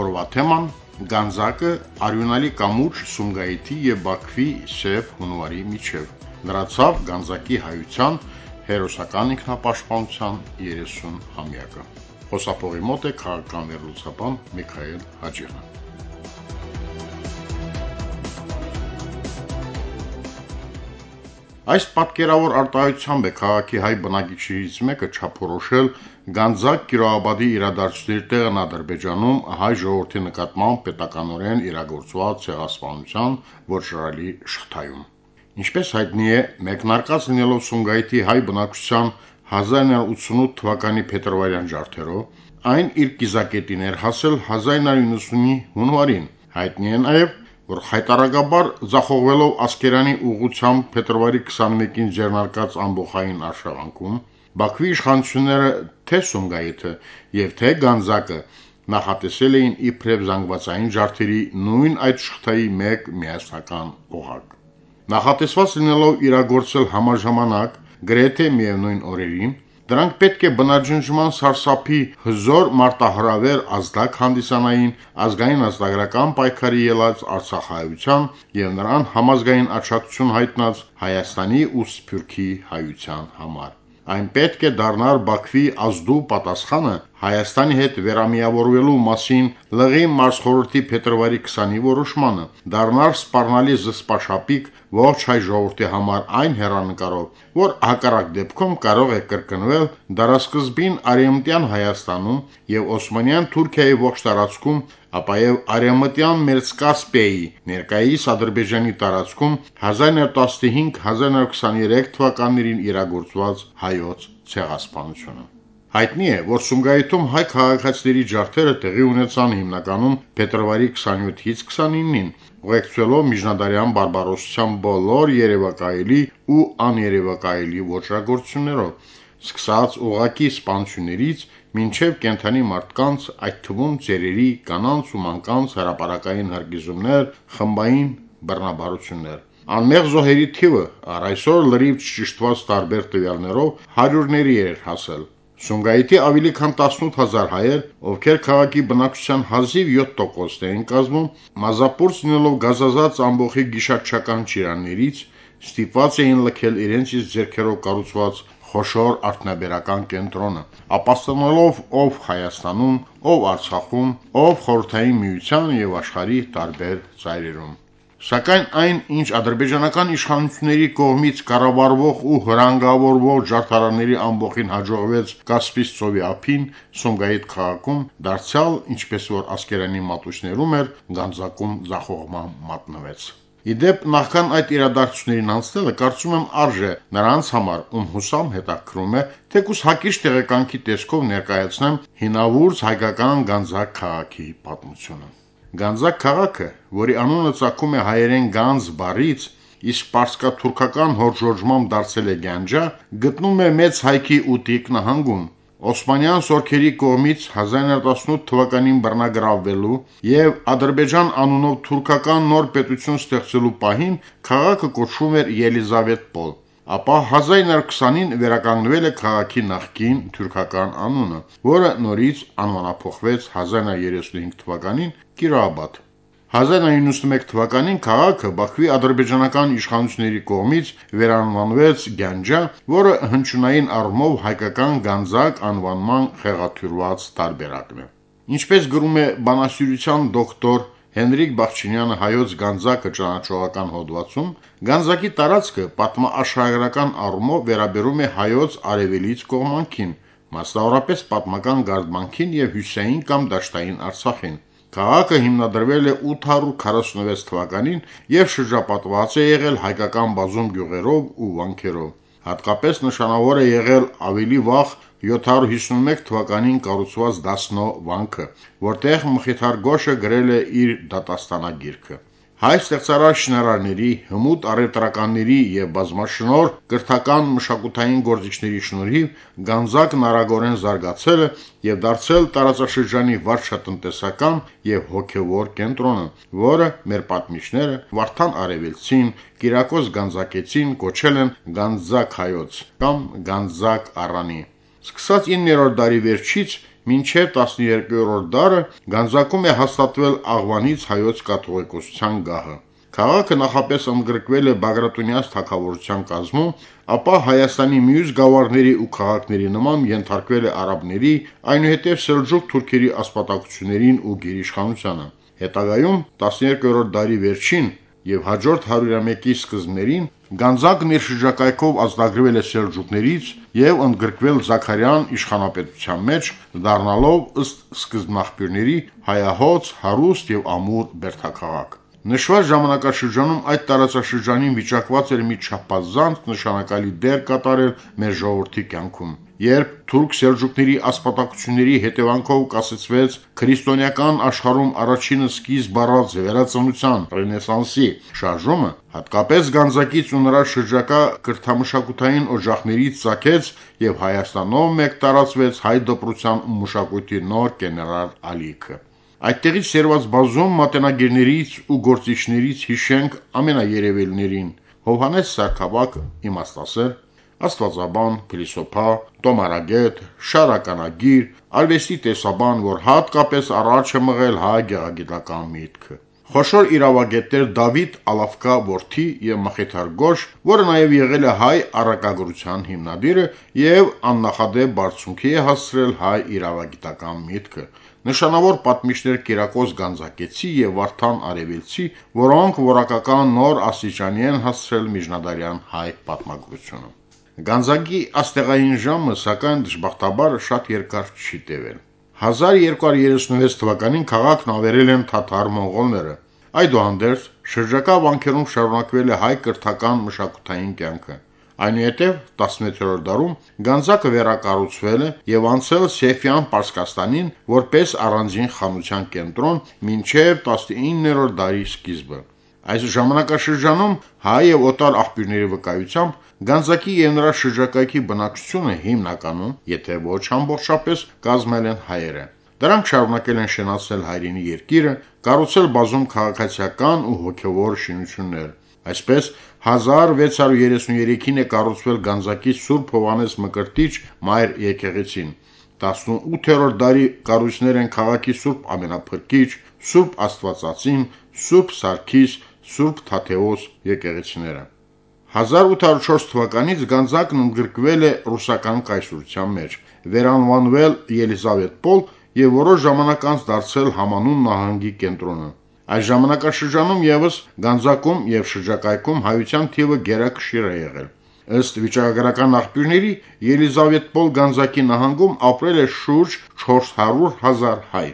Օրվա թեման գանձակը՝ արյունալի կամուրջ Սումգայիթի և Բաքվի սև հունվարի միջև: Լրացավ գանձակի հայության հերոսական ինքնապաշտպանության 30-ամյակը: Խոսափողի մոտ է քաղաքական վերլուծաբան Միքայել Հաջյանը: Այս պատկերավոր արտահայտությամբ է քաղաքի հայ բնակիչներից մեկը չափորոշել գանձակ Կիրովաբադի իրադարձությունների տեղն Ադրբեջանում հայ ժողովրդի նկատմամբ պետականորեն իրագործված ցեղասպանության ոճրարի շղթայում: Ինչպես հայտնի է, մեկնարկած լինելով Սումգայիթի հայ բնակչության 1988 թվականի փետրվարյան ջարդերով, այն իր կիզակետին էր հասել 1990-ի հունվարին: Հայտնի է նաև, որ խայտառակաբար ձախողվելով Ասկերանի ուղղությամբ փետրվարի 21-ին ձեռնարկած ամբոխային արշավանքում, Բաքվի իշխանությունները թե Սումգայիթը և թե գանձակը նախատեսել էին իբրև զանգվածային ջարդերի նույն այդ շղթայի մեկ միասնական օղակ: Նախատեսված լինելով իրագործվել համաժամանակ, գրեթե միևնույն օրերին, դրանք պետք է բնաջնջման սարսափի հզոր մարտահրավեր ազդակ հանդիսանային ազգային ազատագրական պայքարի ելած արցախահայության և նրան համազգային աջակցություն հայտնած Հայաստանի ու Սփյուռքի հայության համար: Այն պետք է դառնար Բաքվի ազդու պատասխանը Հայաստանի հետ վերամիավորվելու մասին ԼՂԻ մարզխորհրդի փետրվարի 20-ի որոշմանը, դառնար սպառնալի զսպաչափիկ ողջ հայ ժողովրդի համար այն հեռանկարով, որ հակառակ դեպքում կարող է կրկնվել դարասկզբին Արևմտյան Հայաստանում և Օսմանյան Թուրքիայի ողջ տարածքում, ապա և Արևմտյան Մերձկասպիայի (ներկայիս Ադրբեջանի) տարածքում 1915-1923 թվականներին իրագործված հայոց ցեղասպանությունը: Հայտնի է, որ Սումգայիթում հայ քաղաքացիների ջարդերը տեղի ունեցան հիմնականում փետրվարի 27-ից 29-ին, ուղեկցվելով միջնադարյան բարբարոսության բոլոր երևակայելի ու աներևակայելի ոճրագործություններով, սկսած ուղղակի սպանություններից մինչև կենդանի մարդկանց, այդ թվում ծերերի, կանանց ու մանկանց հրապարակային հրկիզումներ, խմբային բռնաբարություններ: Անմեղ զոհերի թիվը առ այսօր լրիվ չճշտված տարբեր տվյալներով հարյուրների էր հասել: Սումգայիթի ավելի քան 18 հազար հայեր, ովքեր քաղաքի բնակչության հազիվ 7 տոկոսն էին կազմում, մազապուրծ լինելով գազազած ամբոխի գիշատչական ճիրաններից, ստիպված էին լքել իրենց իսկ ձեռքերով կառուցված խոշոր արդյունաբերական կենտրոնը, ապաստանելով ով Հայաստանում, ով Արցախում, ով Խորհրդային Միության և աշխարհի տարբեր ծայրերում: Սակայն այն ինչ ադրբեջանական իշխանությունների կողմից կառավարվող ու վրանգավորվող ջարդարանների ամբոխին հաջողվեց Կասպից ծովի ափին, Սումգայիթ քաղաքում, դարձյալ ինչպես որ Ասկերանի մատույցներում էր, գանձակում ձախողման մատնվեց: Ի դեպ, նախքան այդ իրադարձություններին անցնելը, կարծում եմ արժե նրանց համար, ում հուսամ հետաքրքրում է, թեկուզ հակիրճ տեղեկանքի տեսքով ներկայացնեմ հինավուրց հայկական Գանձակ քաղաքի պատմությունը: Գանձակ քաղաքը, որի անունը ծագում է հայերեն «գանձ» բառից, իսկ պարսկաթուրքական հորշորջմամբ դարձել է Գանջա, գտնվում է Մեծ Հայքի Ուտիկ նահանգում: Օսմանյան զորքերի կողմից 1918 թվականին բռնագրավվելու և Ադրբեջան անունով թուրքական նոր պետություն ստեղծելու պահին քաղաքը կոչվում էր Ելիզավետպոլ, ապա 1920-ին վերականգնվել է քաղաքի նախկին թուրքական անունը, որը նորից անվանափոխվեց 1935 թվականին Կիրովաբադ: 1991 թվականին քաղաքը Բաքվի ադրբեջանական իշխանությունների կողմից վերանվանվեց Գանջա, որը հնչյունային առումով հայկական Գանձակ անվանման խեղաթյուրված տարբերակն է: Ինչպես գրում է բանասիրության դոկտոր Հենրիկ Բախչինյանը «Հայոց Գանձակը» ճանաչողական հոդվածում, Գանձակի տարածքը պատմաշխարհագրական առումով վերաբերում է հայոց արևելից կողմանքին, մասնավորապես պատմական Գարդմանքին և հյուսիսային կամ դաշտային Արցախին: Քաղաքը հիմնադրվել է 846 թվականին և շրջապատված է եղել հայկական բազում գյուղերով ու վանքերով: Հատկապես նշանավոր է եղել ավելի վաղ 751 թվականին կառուցված Դասնո վանքը, որտեղ Մխիթար Գոշը գրել է իր դատաստանագիրքը: Հայ ստեղծարար շինարարների, հմուտ առևտրականների եւ բազմաշնոր կրթական մշակութային գործիչների շնորհիվ Գանձակն արագորեն զարգացել է եւ դարձել տարածաշրջանի վարչատնտեսական եւ հոգեվոր կենտրոնը, որը մեր պատմիչները Վարդան Արևելցին, Կիրակոս Գանձակեցին կոչել են Գանձակ հայոց կամ Գանձակ առանի։ Սկսած 9-րդ դարի վերջից մինչև 12-րդ դարը Գանձակում է հաստատվել Աղվանից հայոց կաթողիկոսության գահը։ Քաղաքը նախապես ընդգրկվել է Բագրատունյաց թագավորության կազմում, ապա Հայաստանի մյուս գավառների ու քաղաքների նման ենթարկվել է արաբների, այնուհետև սելջուկ թուրքերի ասպատակություններին ու գերիշխանությանը։ Հետագայում 12-րդ դարի վերջին եւ հաջորդ 101-ի սկզբներին Գանձակն իր շրջակայքով ազդագրվել է սելջուկներից եւ ընդգրկվել Զաքարյան իշխանապետության մեջ, դառնալով ըստ սկզբնաղբյուրների հայահոց, հարուստ եւ ամուր բերդաքաղաք։ Նշված ժամանակաշրջանում այդ տարածաշրջանին վիճակված էր մի չափազանց նշանակալի դեր կատարել մեր ժողովրդի կյանքում։ Երբ թուրք-սելջուկների ասպատակությունների հետևանքով կասեցվեց քրիստոնեական աշխարհում առաջինը սկիզբ առած վերածնության ռենեսանսի շարժումը, հատկապես Գանձակից ու նրա շրջակա կրթամշակութային օջախներից ցակեց եւ Հայաստանով մեկ տարածվեց հայ դպրության ու մշակույթի նոր կենարար ալիքը։ Այդտեղից սերված բազում մատենագիրներից ու գործիչներից հիշենք ամենաերևելներին՝ Հովհանես Սարգսակը, իմաստասեր, Աստվածաբան, փիլիսոփա, տոմարագետ, շարականագիր, արվեստի տեսաբան, որ հատկապես առաջ է մղել հայ գեղագիտական միտքը։ Խոշոր իրավագետներ Դավիթ Ալավկա որդի եւ Մխիթար Գոշ, որը նաեւ եղել է հայ առակագրության հիմնադիրը եւ աննախադեպ բարձունքի է հասցրել հայ իրավագիտական միտքը, Նշանավոր պատմիչներ Կիրակոս Գանձակեցի եւ Վարդան Արևելցի, որոնք որակական նոր աստիճանի են հասցրել միջնադարյան հայ պատմագրությունը։ Գանձակի աստեղային ժամը, սակայն դժբախտաբար շատ երկար չի տևել։ 1236 թվականին քաղաքն ավերել են թաթար-մոնղոլները։ Այդուհանդերձ շրջակա վանքերում շարունակվել է հայ կրթական մշակութային կյանքը։ Այնուհետև 16-րդ դարում Գանձակը վերակառուցվել է եւ անցել Սեֆյան Պարսկաստանին որպես առանձին խանության կենտրոն մինչև 19-րդ դարի սկիզբը։ Այս ժամանակաշրջանում հայ եւ օտար աղբյուրների վկայությամբ Գանձակի եւ նրա շրջակայքի բնակչությունը հիմնականում, եթե ոչ ամբողջապես, կազմել են հայերը։ Դրանք շարունակել են շենացնել հայրենի երկիրը, կառուցել բազում քաղաքացիական ու հոգևոր շինություններ։ Այսպես 1633-ին է կառուցվել Գանձակի Սուրբ Հովանես Մկրտիչ մայր եկեղեցին։ 18-րդ դարի կառույցներ են քաղաքի Սուրբ Ամենափրկիչ, Սուրբ Աստվածածին, Սուրբ Սարգիս, Սուրբ Թաթեոս եկեղեցիները։ 1804 թվականից Գանձակն ընդգրկվել է ռուսական կայսրության մեջ, վերանվանվել Ելիզավետպոլ եւ որոշ ժամանակ անց դարձել համանուն նահանգի կենտրոնը։ Այս ժամանակաշրջանում եւս Գանձակում եւ շրջակայքում հայության թիվը գերակշիռ է եղել։ Ըստ վիճակագրական աղբյուրների Ելիզավետպոլ Գանձակի նահանգում ապրել է շուրջ 400.000 հայ։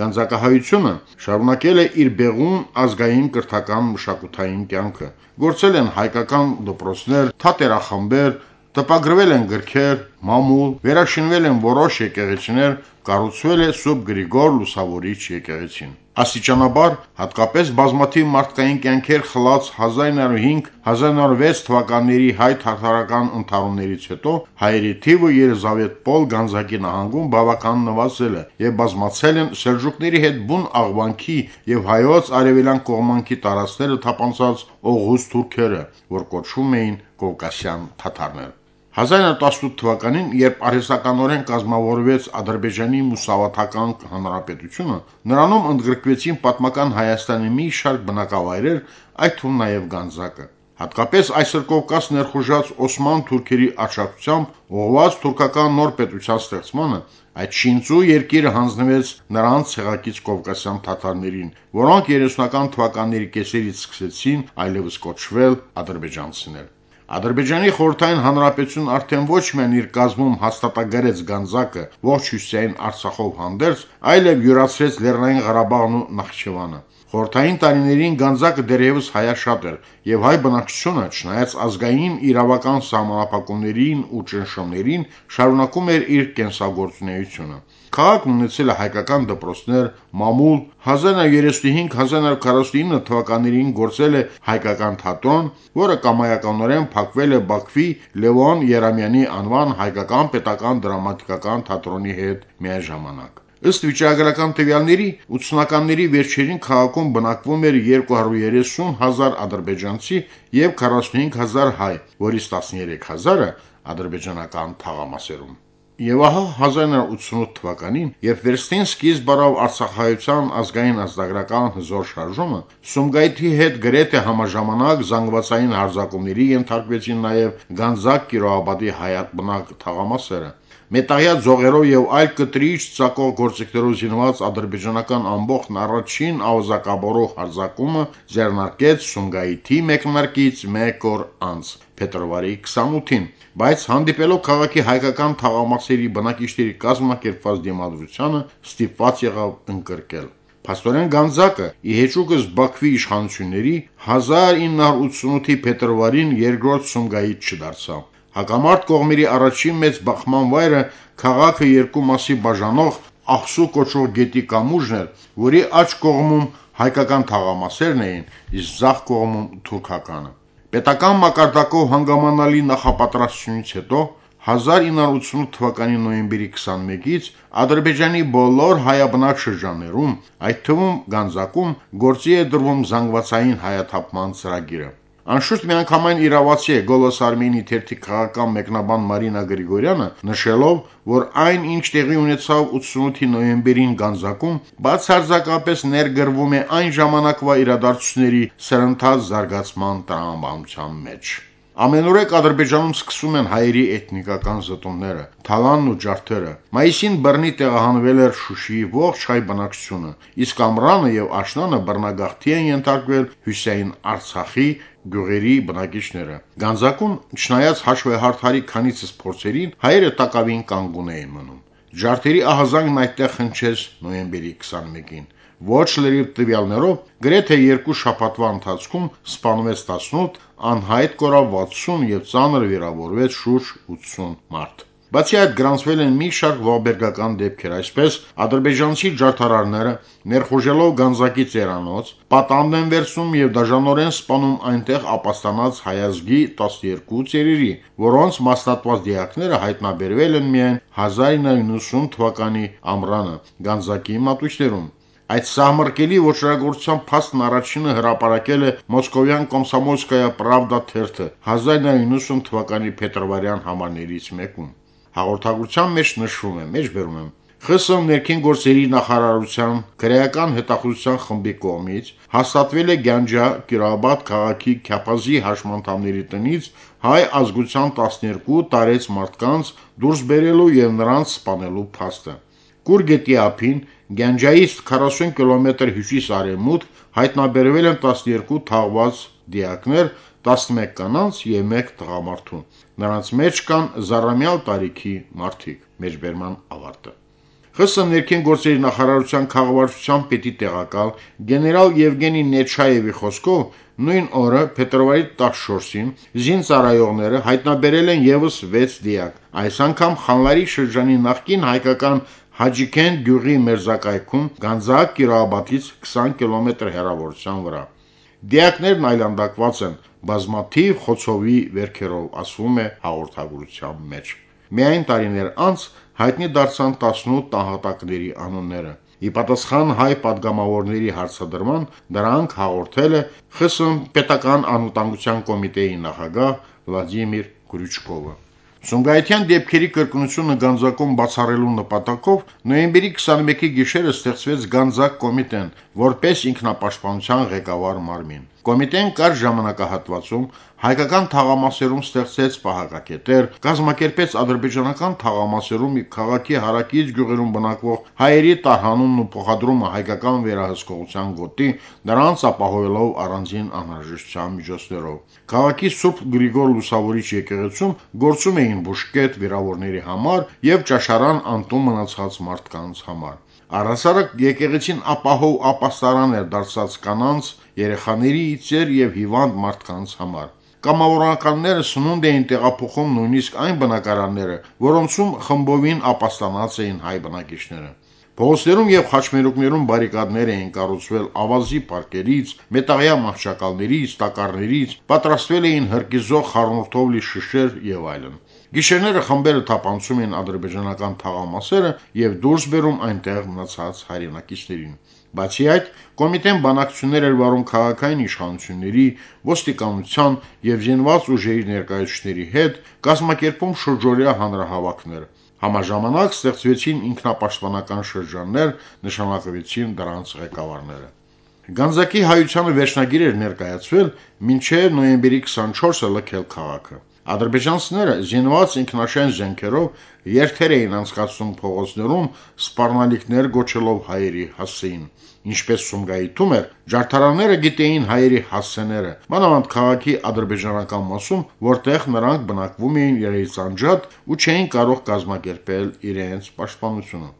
Գանձակահայությունը շարունակել է իր բեղուն ազգային կրթական մշակութային կյանքը։ Գործել են հայկական դպրոցներ, թատերախմբեր, տպագրվել են գրքեր, մամուլ, վերաշինվել են որոշ եկեղեցիներ, կառուցվել է Սուրբ Գրիգոր Լուսավորիչ եկեղեցին։ Աստիճանաբար, հատկապես բազմաթիվ մարդկային կյանքեր խլած 1905-1906 թվականների հայ թարթարական ընթարումներից հետո հայերի թիվը Երզավետ-Պոլ Գանձակի նահանգում բավական նվազել է եւ բազմացել են սելջուկների հետ բուն աղվանքի եւ հայոց արևելյան կողմանքի տարածքները թափանցած օղուս թուրքերը, որ կոչվում էին Կովկասյան թաթարներ։ 1918 թվականին, երբ արհեստականորեն կազմավորվեց Ադրբեջանի Մուսավաթական Հանրապետությունը, նրանում ընդգրկվեցին պատմական Հայաստանի մի շարք բնակավայրեր, այդ թվում նաև Գանձակը։ Հատկապես այսօր Կովկաս ներխուժած Օսման թուրքերի աջակցությամբ ուղղված թուրքական նոր պետության ստեղծմանը այդ շինծու երկիրը հանձնվեց նրանց ցեղակից կովկասյան թաթարներին, որոնք 30-ական թվականների կեսերից սկսեցին այլևս կոչվել ադրբեջանցիներ։ Ադրբեջանի խորհրդային հանրապետություն արդեն ոչ միայն իր կազմում հաստատագրեց Գանձակը ողջ Հյուսիսային Արցախով հանդերձ, այլև յուրացրեց Լեռնային Ղարաբաղն ու Նախճիվանը։ Խորհրդային տարիներին Գանձակը դերևս հայաշատ էր, եւ հայ բնակչությունը, չնայած ազգային իրավական սահմանափակումներին ու ճնշումներին, շարունակում էր իր կենսագործունեությունը։ Քաղաքն ունեցել է հայկական դպրոցներ, մամուլ, 1935-1949 թվականներին գործել է հայկական թատրոն, որը կամայականորեն փակվել է Բաքվի Լևոն Երամյանի անվան հայկական պետական դրամատիկական թատրոնի հետ միաժամանակ։ Ըստ վիճակագրական տվյալների 80-ականների վերջերին քաղաքում բնակվում էր 230 հազար ադրբեջանցի եւ 45 հազար հայ, որից 13 հազարը ադրբեջանական թաղամասերում։ Եվ ահա 1988 թվականին, երբ վերստին սկիզբ առավ Արցախայցյան ազգային ազգագրական հզոր շարժումը, Սումգայիթի հետ գրեթե համաժամանակ զանգվածային հարձակումների ենթարկվեցին նաև Գանձակ Կիրոաբադի հայատ բնակ թաղամասերը։ Մետաղյա ձողերով եւ այլ կտրիչ ցակող գործիքներով զինված ադրբեջանական ամբողջ առաջին ավազակաբորող հարձակումը ձեռնարկեց Սումգայիթի մեկնարկից 1 օր անց փետրվարի 28-ին, բայց հանդիպելով քաղաքի հայկական թաղամասերի բնակիչների կազմակերպված դիմադրությանը ստիպված եղավ ընկրկել։ Փաստորեն Գանձակը իհեճուկս Բաքվի իշխանությունների 1988-ի փետրվարին երկրորդ Սումգայիթ չդարձավ։ Հակամարտ կողմերի առաջին մեծ բախման վայրը քաղաքը երկու մասի բաժանող Աղսու կոչող գետի կամուրջն էր, որի աջ կողմում հայկական թաղամասերն էին, իսկ ձախ կողմում թուրքականը։ Պետական մակարդակով հանգամանալի նախապատրաստությունից հետո 1988 թվականի նոյեմբերի 21-ից Ադրբեջանի բոլոր հայաբնակ շրջաններում, այդ թվում Գանձակում, գործի է դրվում զանգվածային հայաթափման ծրագիրը։ Անշուշտ միանգամայն իրավացի է Գոլոս Արմենի թերթի քաղաքական մեկնաբան Մարինա Գրիգորյանը, նշելով, որ այն, ինչ տեղի ունեցավ 88-ի նոյեմբերին Գանձակում, բացարձակապես ներգրվում է այն ժամանակվա իրադարձությունների սրընթաց զարգացման տրամաբանության մեջ։ Ամենուրեք Ադրբեջանում սկսում են հայերի էթնիկական զտումները, թալանն ու ջարդերը։ Մայիսին բռնի տեղահանվել էր Շուշիի ողջ հայ բնակչությունը, իսկ Ամրանը եւ Աշնանը բռնագաղթի են ենթարկվել Հյուսեյն Արցախի գյուղերի բնակիչները։ Գանձակում, չնայած հաշվեհարթարի քանիցս փորձերին, հայերը տակավին կանգուն էին մնում։ Ջարդերի ահազանգն այդտեղ հնչեց նոյեմբերի 21-ին։ Ոչ լրիվ տվյալներով գրեթե երկու շաբաթվա ընթացքում սպանվեց 18, անհայտ կորավ 60 եւ ծանր վիրավորվեց շուրջ 80 մարդ։ Բացի այդ գրանցվել են մի շարք ողբերգական դեպքեր, այսպես ադրբեջանցի ջարդարարները ներխուժելով Գանձակի ծերանոց, պատանդ են վերցնում եւ դաժանորեն սպանում այնտեղ ապաստանած հայազգի 12 ծերերի, որոնց մասնատված դիակները հայտնաբերվել են միայն 1990 թվականի ամռանը Գանձակի մատույցներում։ Այդ սահմռկելի ոչրագործության փաստն առաջինը հրապարակել է Մոսկովյան Կոմսոմոլսկայա Պրավդա թերթը 1990 թվականի փետրվարյան համարներից մեկում։ Հաղորդագրության մեջ նշվում է, մեջբերում եմ, ԽՍՀՄ ներքին գործերի նախարարության քրեական հետախուզության խմբի կողմից հաստատվել է Գանջա Կիրաբադ քաղաքի Քյապազի հաշմանդամների տնից հայ ազգության 12 տարեց մարդկանց դուրս բերելու եւ նրանց սպանելու փաստը։ Կուրգետի ափին Գանջայից 40 կիլոմետր հյուսիս-արևմուտք հայտնաբերվել են 12 թաղված դիակներ 11 կանանց եւ 1 տղամարդու։ Նրանց մեջ կան զառամյալ տարիքի մարդիկ։ Մեջբերման ավարտը։ ԽՍՀՄ ներքին գործերի նախարարության քաղաքվարչության պետի տեղակալ գեներալ Եվգենի Նեչաևի խոսքով նույն օրը փետրվարի 14-ին զինծառայողները հայտնաբերել են եւս 6 դիակ։ Այս անգամ Խանլարի շրջանի նախկին հայկական Հաջիկեն գյուղի մերզակայքում Գանձակ Կիրաբադից 20 կիլոմետր հեռավորության վրա։ Դիակներն այլանդակված են բազմաթիվ խոցովի վերքերով ասվում է հաղորդագրության մեջ։ Միայն տարիներ անց հայտնի դարձան 18 տահատակների անունները։ Ի պատասխան հայ падգամավորների հարցադրման դրանք հաղորդել է ԽՍՀՄ պետական անվտանգության կոմիտեի նախագահ Վլադիմիր Կրուչկովը։ Սումգայիթյան դեպքերի կրկնությունը Գանձակում բացառելու նպատակով նոյեմբերի 21-ի գիշերը ստեղծվեց Գանձակ կոմիտեն՝ որպես ինքնապաշտպանության ղեկավար մարմին։ Կոմիտեն կար ժամանակահատվածում հայկական թաղամասերում ստեղծեց պահակակետեր, կազմակերպեց ադրբեջանական թաղամասերում քաղաքի հարակից գյուղերում բնակվող հայերի տարհանումն ու փոխադրումը հայկական վերահսկողության գոտի, նրանց ապահովելով առանձին անհրաժեշտության միջոցներով։ Քաղաքի Սուրբ Գրիգոր Լուսավորիչ եկեղեցում գործում էին բուժկետ վիրավորների համար եւ ճաշարան անտուն մնացած մարդկանց համար։ Առասարակ եկեղեցին ապահով ապաստարան էր դարձած կանանց, երեխաների, ծեր եւ հիվանդ մարդկանց համար։ կամավորականները սնունդ էին տեղափոխում նույնիսկ այն բնակարանները, որոնցում խմբովին ապաստանած էին հայ բնակիչները։ Փողոցներում եւ խաչմերուկներում բարիկադներ էին կառուցվել ավազի պարկերից, մետաղյա մահճակալներից, տակառներից, պատրաստվել էին հրկիզող խառնուրդով լի շշեր եւ այլն։ Գիշերները խմբերը թափանցում էին ադրբեջանական թաղամասերը եւ դուրս բերում այնտեղ մնացած հայրենակիցներին։ Բացի այդ, կոմիտեն բանակցություններ էր վարում քաղաքային իշխանությունների, ոստիկանության եւ զինված ուժերի ներկայացուցիչների հետ, կազմակերպում շուրջօրյա հանրահավաքներ։ Համաժամանակ ստեղծվեցին ինքնապաշտպանական շրջաններ, նշանակվեցին դրանց ղեկավարները։ Գանձակի հայությանը վերջնագիր էր ներկայացվել մինչև նոյեմբերի 24-ը լքել քաղաքը։ Ադրբեջանցիները զինված ինքնաշեն զենքերով երթեր էին անցկացնում փողոցներում, սպառնալիքներ գոչելով հայերի հասցեին։ Ինչպես Սումգայիթում էր, ջարդարանները գիտեին հայերի հասցեները, մանավանդ քաղաքի ադրբեջանական մասում, որտեղ նրանք բնակվում էին իրենց անջատ ու չէին կարող կազմակերպել իրենց պաշտպանությունը։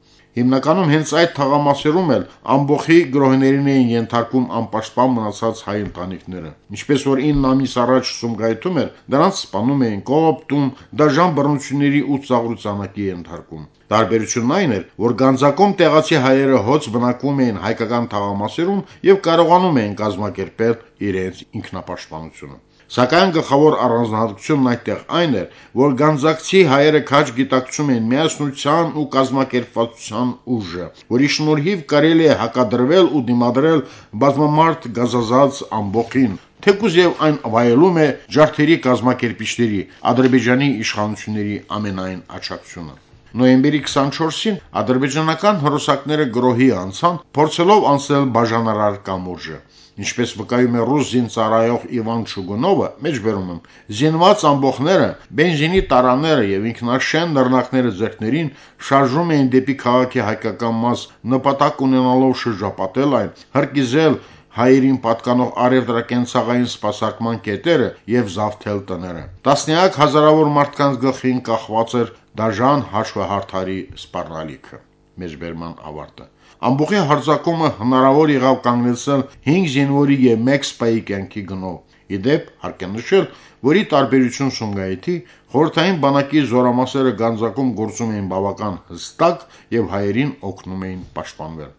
Հիմնականում հենց այդ թաղամասերում էլ ամբողի գրոհներին էին ենթարկում անպաշտպան մնացած հայ ընտանիքները։ Ինչպես որ 9 ամիս առաջ Սումգայիթում էր, դրանց սպանում էին կողոպտում, դաժան բռնությունների ու ծաղրուցանակի ենթարկում։ Տարբերությունն այն էր, որ Գանձակում տեղացի հայերը հոց բնակվում էին հայկական թաղամասերում եւ կարողանում էին կազմակերպել իրենց ինքնապաշտպանությունը։ Սակայն գլխավոր առանձնահատկությունն այդտեղ այն էր, որ գանձակցի հայերը քաջ գիտակցում էին միասնության ու կազմակերպվածության ուժը, որի շնորհիվ կարելի է հակադրվել ու դիմադրել բազմամարդ գազազած ամբողին, թեկուզ եւ այն վայելում է ջարդերի կազմակերպիչների Ադրբեջանի իշխանությունների ամենայն աչակցությունը։ Նոյեմբերի 24-ին ադրբեջանական հրոսակները գրոհի անցան, փորձելով անցնել բաժանարար կամուրջը։ Ինչպես վկայում է ռուս զինծառայող Իվան Չուգունովը, մեջբերում եմ, զինված ամբողները, բենզինի տարաները եւ ինքնաշեն նռնակները ձեռքներին շարժում էին դեպի քաղաքի հայկական մաս, նպատակ ունենալով շրջապատել այն, հրկիզել հայերին պատկանող արևտրակենցաղային սպասարկման կետերը եւ զավթել տները։ Տասնյակ հազարավոր մարդկանց գլխին կախված էր դաժան հաշվահարթարի սպառնալիքը։ Մեջբերման ավարտը։ Ամբողի հարձակումը հնարավոր եղավ կանգնեցնել 5 զինվորի եւ 1 սպայի կյանքի գնով։ Իդեպ հարկ է նշել, որի տարբերություն Սումգայիթի խորթային բանակի զորամասերը Գանձակում գործում էին բավական հստակ եւ հայերին օգնում էին պաշտպանվել։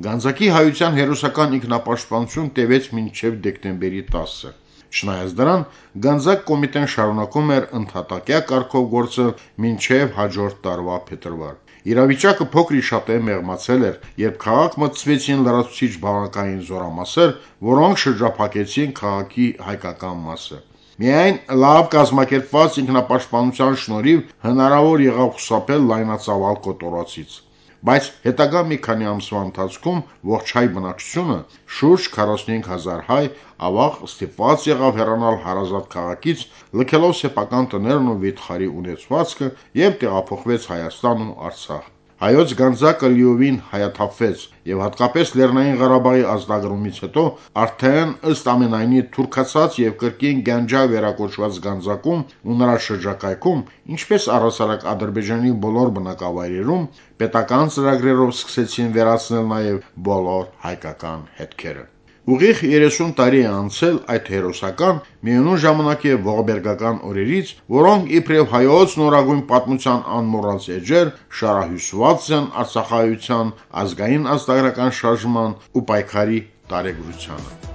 Գանձակի հայության հերոսական ինքնապաշտպանություն տևեց մինչև դեկտեմբերի 10-ը։ Չնայած դրան, Գանձակ կոմիտեն շարունակում էր ընդհատակյա կարգով գործել մինչև հաջորդ տարվա փետրվար։ Իրավիճակը փոքրի շատ է մեղմացել էր, երբ քաղաք մտցվեցին լրացուցիչ բանակային զորամասեր, որոնք շրջափակեցին քաղաքի հայկական մասը։ Միայն լավ կազմակերպված ինքնապաշտպանության շնորհիվ հնարավոր եղավ խուսափել լայնածավալ կոտորածից բայց հետագա մի քանի ամսվա ընթացքում ողջ հայ բնակչությունը շուրջ 45000 հայ ավաղ ստիպված եղավ հեռանալ հարազատ քաղաքից, լքելով սեփական տներն ու վիթխարի ունեցվածքը եւ տեղափոխվեց Հայաստան ու Արցախ։ Հայոց Գանձակը լիովին հայաթափվեց եւ հատկապես Լեռնային Ղարաբաղի ազդագրումից հետո արդեն ըստ ամենայնի թուրքացած եւ կրկին Գանջա վերակոչված Գանձակում ու նրա շրջակայքում, ինչպես առասարակ Ադրբեջանի բոլոր բնակավայրերում պետական ծրագրերով սկսեցին վերացնել նաեւ բոլոր հայկական հետքերը։ Ուղիղ 30 տարի է անցել այդ հերոսական միևնույն ժամանակ եւ ողբերգական օրերից, որոնք իբրև հայոց նորագույն պատմության անմոռաց էջեր շարահյուսված են Արցախայության ազգային ազգագրական շարժման ու պայքարի տարեգրությանը։